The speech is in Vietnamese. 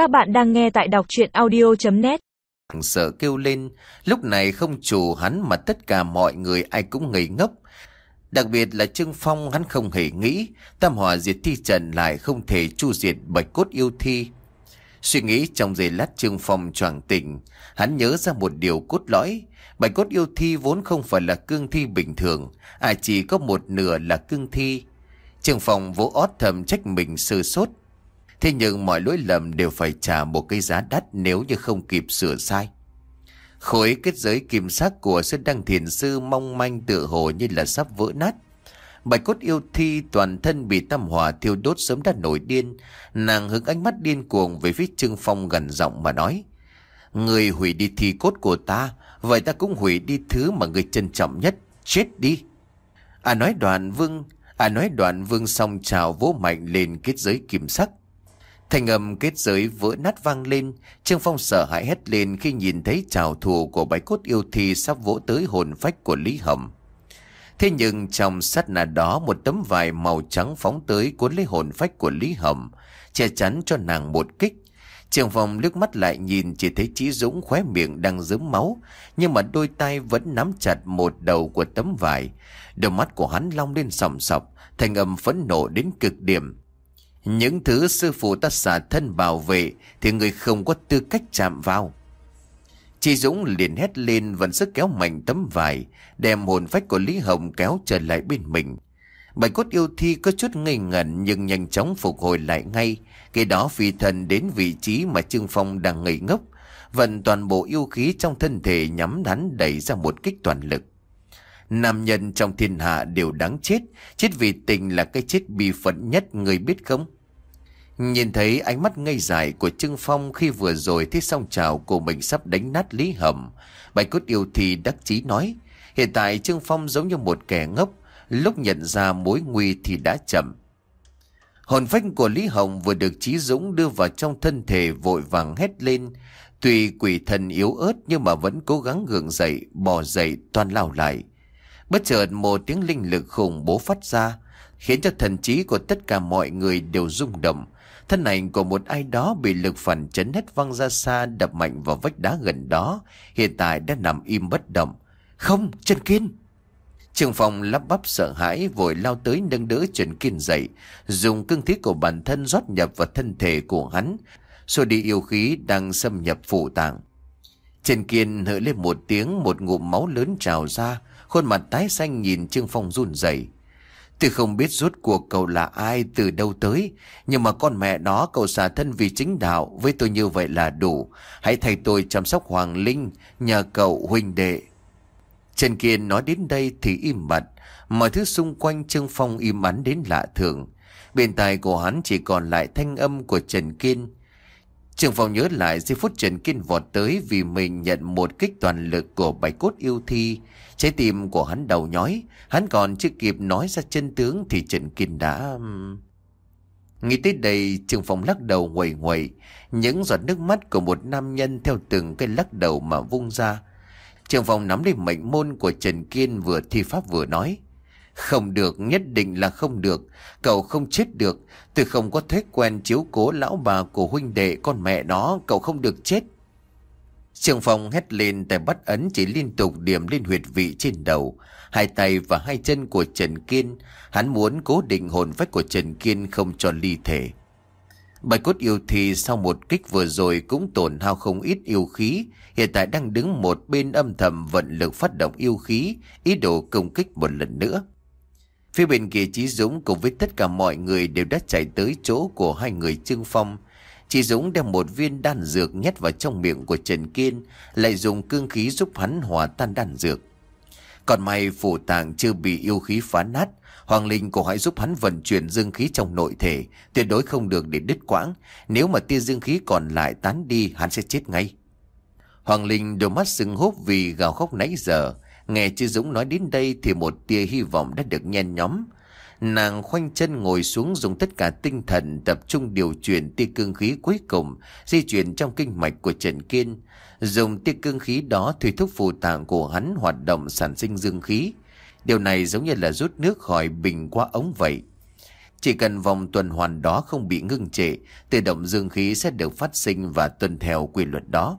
Các bạn đang nghe tại đọc chuyện audio.net Sợ kêu lên, lúc này không chủ hắn mà tất cả mọi người ai cũng ngây ngốc. Đặc biệt là Trương Phong hắn không hề nghĩ, tam hòa diệt thi trần lại không thể chu diệt bạch cốt yêu thi. Suy nghĩ trong giây lát Trương Phong choàng tỉnh, hắn nhớ ra một điều cốt lõi. Bạch cốt yêu thi vốn không phải là cương thi bình thường, à chỉ có một nửa là cương thi. Trương Phong vỗ ót thầm trách mình sơ sốt. Thế nhưng mọi lỗi lầm đều phải trả một cái giá đắt nếu như không kịp sửa sai. Khối kết giới kim sắc của sư đăng thiền sư mong manh tựa hồ như là sắp vỡ nát. Bạch cốt yêu thi toàn thân bị tam hỏa thiêu đốt sớm đã nổi điên. Nàng hướng ánh mắt điên cuồng về phía Trương Phong gần giọng mà nói. Người hủy đi thi cốt của ta, vậy ta cũng hủy đi thứ mà người trân trọng nhất, chết đi. À nói đoạn vương, à nói đoạn vương xong chào vỗ mạnh lên kết giới kim sắc. Thành âm kết giới vỡ nát vang lên, Trương Phong sợ hãi hét lên khi nhìn thấy trào thù của bái cốt yêu thi sắp vỗ tới hồn phách của Lý Hầm. Thế nhưng trong sát nà đó một tấm vải màu trắng phóng tới cuốn lấy hồn phách của Lý Hầm, che chắn cho nàng một kích. Trương Phong liếc mắt lại nhìn chỉ thấy Chí Dũng khóe miệng đang dớm máu, nhưng mà đôi tay vẫn nắm chặt một đầu của tấm vải. Đôi mắt của hắn long lên sòng sọc, thành âm phẫn nộ đến cực điểm. Những thứ sư phụ ta xả thân bảo vệ thì người không có tư cách chạm vào. Chị Dũng liền hét lên vẫn sức kéo mạnh tấm vải, đem hồn phách của Lý Hồng kéo trở lại bên mình. Bài cốt yêu thi có chút ngây ngẩn nhưng nhanh chóng phục hồi lại ngay. Kể đó phi thần đến vị trí mà Trương Phong đang ngây ngốc. Vận toàn bộ yêu khí trong thân thể nhắm hắn đẩy ra một kích toàn lực. Nam nhân trong thiên hạ đều đáng chết, chết vì tình là cái chết bi phận nhất người biết không? Nhìn thấy ánh mắt ngây dài của Trương Phong khi vừa rồi thấy song trào của mình sắp đánh nát Lý Hầm. Bạch cốt yêu thì đắc chí nói, hiện tại Trương Phong giống như một kẻ ngốc, lúc nhận ra mối nguy thì đã chậm. Hồn phách của Lý Hồng vừa được Chí Dũng đưa vào trong thân thể vội vàng hét lên. Tuy quỷ thần yếu ớt nhưng mà vẫn cố gắng gượng dậy, bò dậy, toàn lao lại. Bất chợt một tiếng linh lực khủng bố phát ra, khiến cho thần trí của tất cả mọi người đều rung động. Thân ảnh của một ai đó bị lực phản chấn hết văng ra xa đập mạnh vào vách đá gần đó, hiện tại đã nằm im bất động. Không, Trần Kiên! Trường phòng lắp bắp sợ hãi vội lao tới nâng đỡ Trần Kiên dậy, dùng cương thiết của bản thân rót nhập vào thân thể của hắn, rồi đi yêu khí đang xâm nhập phủ tạng. Trần Kiên hỡi lên một tiếng một ngụm máu lớn trào ra, khuôn mặt tái xanh nhìn Trương Phong run rẩy. Tôi không biết rốt cuộc cậu là ai từ đâu tới, nhưng mà con mẹ đó cậu xả thân vì chính đạo, với tôi như vậy là đủ. Hãy thay tôi chăm sóc Hoàng Linh, nhờ cậu huynh đệ. Trần Kiên nói đến đây thì im bặt, mọi thứ xung quanh Trương Phong im ắn đến lạ thường. Bên tai của hắn chỉ còn lại thanh âm của Trần Kiên. Trường Phong nhớ lại giây phút Trần Kiên vọt tới vì mình nhận một kích toàn lực của bạch cốt yêu thi. Trái tim của hắn đầu nhói, hắn còn chưa kịp nói ra chân tướng thì Trần Kiên đã... Nghĩ tới đây, Trường Phong lắc đầu nguầy nguầy, những giọt nước mắt của một nam nhân theo từng cái lắc đầu mà vung ra. Trường Phong nắm lấy mệnh môn của Trần Kiên vừa thi pháp vừa nói. Không được, nhất định là không được. Cậu không chết được. Tôi không có thói quen chiếu cố lão bà của huynh đệ con mẹ nó. Cậu không được chết. Trường phòng hét lên tay bắt ấn chỉ liên tục điểm lên huyệt vị trên đầu. Hai tay và hai chân của Trần Kiên. Hắn muốn cố định hồn phách của Trần Kiên không cho ly thể. Bài cốt yêu thì sau một kích vừa rồi cũng tổn hao không ít yêu khí, hiện tại đang đứng một bên âm thầm vận lực phát động yêu khí, ý đồ công kích một lần nữa. Phía bên kia Chí Dũng cùng với tất cả mọi người đều đã chạy tới chỗ của hai người Trương Phong. Chí Dũng đem một viên đan dược nhét vào trong miệng của Trần Kiên, lại dùng cương khí giúp hắn hòa tan đan dược. Còn may phủ tàng chưa bị yêu khí phá nát, Hoàng Linh cô hãy giúp hắn vận chuyển dương khí trong nội thể, tuyệt đối không được để đứt quãng. Nếu mà tia dương khí còn lại tán đi, hắn sẽ chết ngay. Hoàng Linh đôi mắt sưng húp vì gào khóc nãy giờ. Nghe Chứ Dũng nói đến đây thì một tia hy vọng đã được nhen nhóm. Nàng khoanh chân ngồi xuống dùng tất cả tinh thần tập trung điều chuyển tia cương khí cuối cùng di chuyển trong kinh mạch của Trần Kiên. Dùng tia cương khí đó thủy thúc phù tạng của hắn hoạt động sản sinh dương khí. Điều này giống như là rút nước khỏi bình qua ống vậy. Chỉ cần vòng tuần hoàn đó không bị ngưng trệ, tự động dương khí sẽ được phát sinh và tuân theo quy luật đó.